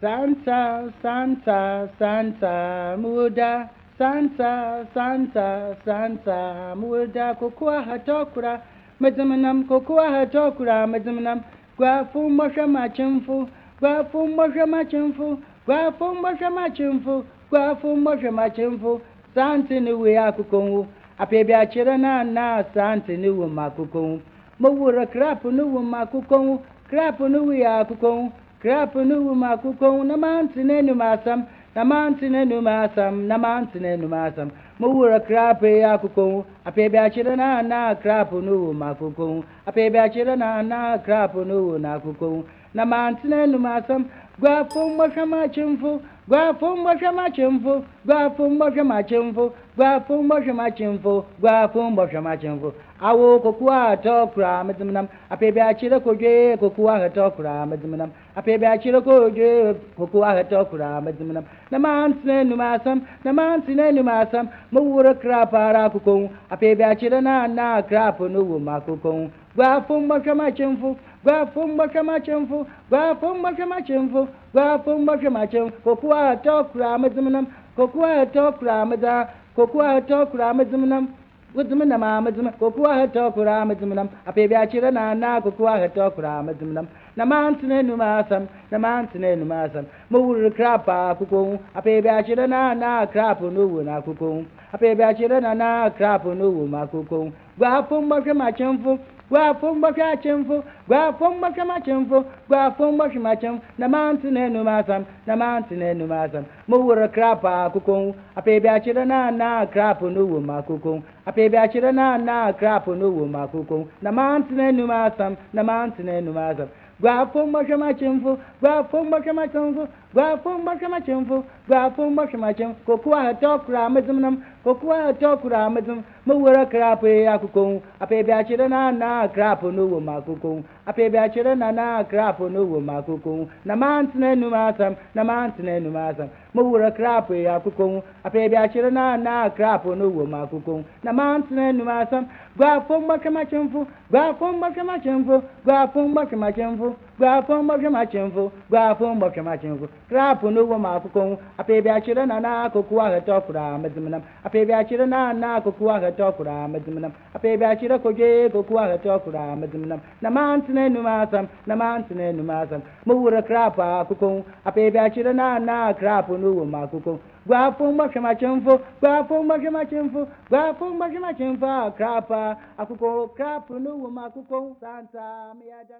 santa santa santa muda. dá santa santa santa mo dá hatokura, àhàtọ́kùrà mẹ́tẹ́mẹ́nam kókó àhàtọ́kùrà mẹ́tẹ́mẹ́nam gbàfún mọ́ṣámàchínfù gbàfún mọ́ṣámàchínfù gbàfún mọ́ṣámàchínfù gbàfún mọ́ṣámàchínfù santi ni wee akụkọ nwu apịabịachịrị na na. Santa ni wu ma akụkọ nwu mowuru krapụ n'uwu ma akụkọ nwu krapụ krapunum akụkọ namantinenum asam namantinenum asam namantinenum asam mo wura krapu akụkọ apịabịachịrị na ana krapunum akụkọ apịabịachịrị na ana krapunum akụkọ namantinenum asam gwafọ mgbasamachimfụ gwafo mgbọfịa machimfo gwafo mgbọfịa machimfo gwafo mgbọfịa machimfo gwafo mgbọfịa machimfo awo kokuwa to kura midiminam apebe achire koje kokuwa to kura midiminam apebe achire koje kokuwa to kura midiminam na mansi nu masam na mansi ne nu masam mo wura kra para kukon apebe achire na na kra po no wo makukon gwafo mgbọfịa machimfo machimfu, gwafu mbosha machimfu, gwafu mbosha machimfu, kokuwa tokura medzimnam, kokuwa tokura medza, kokuwa tokura medzimnam. Gudumina ma mazima ah, kokuwa hato kura mazimnam apebi achira na na kokuwa hato kura mazimnam na mantine nu masam na mantine nu masam mawur krapa kuko apebi achira na na krapu nu na kuko apebi achira na na krapu nu ma kuko gwafu mbasha machemfu gwafu mbasha chemfu gwafu mbasha machemfu gwafu mbasha machemfu na mantine nu masam na mantine nu masam. Mawur krapa kuko apebi achira na na krapu nu ma kuko apebi achira na na krapu nu ma kuko na mantine nu masam na mantine nu masam chimfu gwafumba shama chimfu gwafumba shama chimfu. Gwafumba shama chimfu kokuwa hatokura mazimnam kokuwa hatokura mazim mawura krapu ya kukon apebi achira na na krapu nu ma kukon apebi achira na na krapu nu ma kukon na mantine nu masam na mantine nu masam. Mawura krapu ya kukon apebi achira na na krapu nu ma kukon na mantine nu masam gwafumba shama chimfu gwafumba shama chimfu gwafumba shama chimfu gwafumba shama chimfu gwafumba shama chimfu krapu nu ma kukon apebi achira na na kokuwa hatokura mazimnam apebi achira na na kokuwa hatokura mazimnam apebi achira koje kokuwa hatokura mazimnam na mantine nu masam na mantine nu masam mawura krapa kukon apebi achira na na krapu nu ma kukon gwafumba shama chimfu gwafumba shama chimfu gwafumba shama chimfu krapa akuko krapu nu ma kukon santa miyadan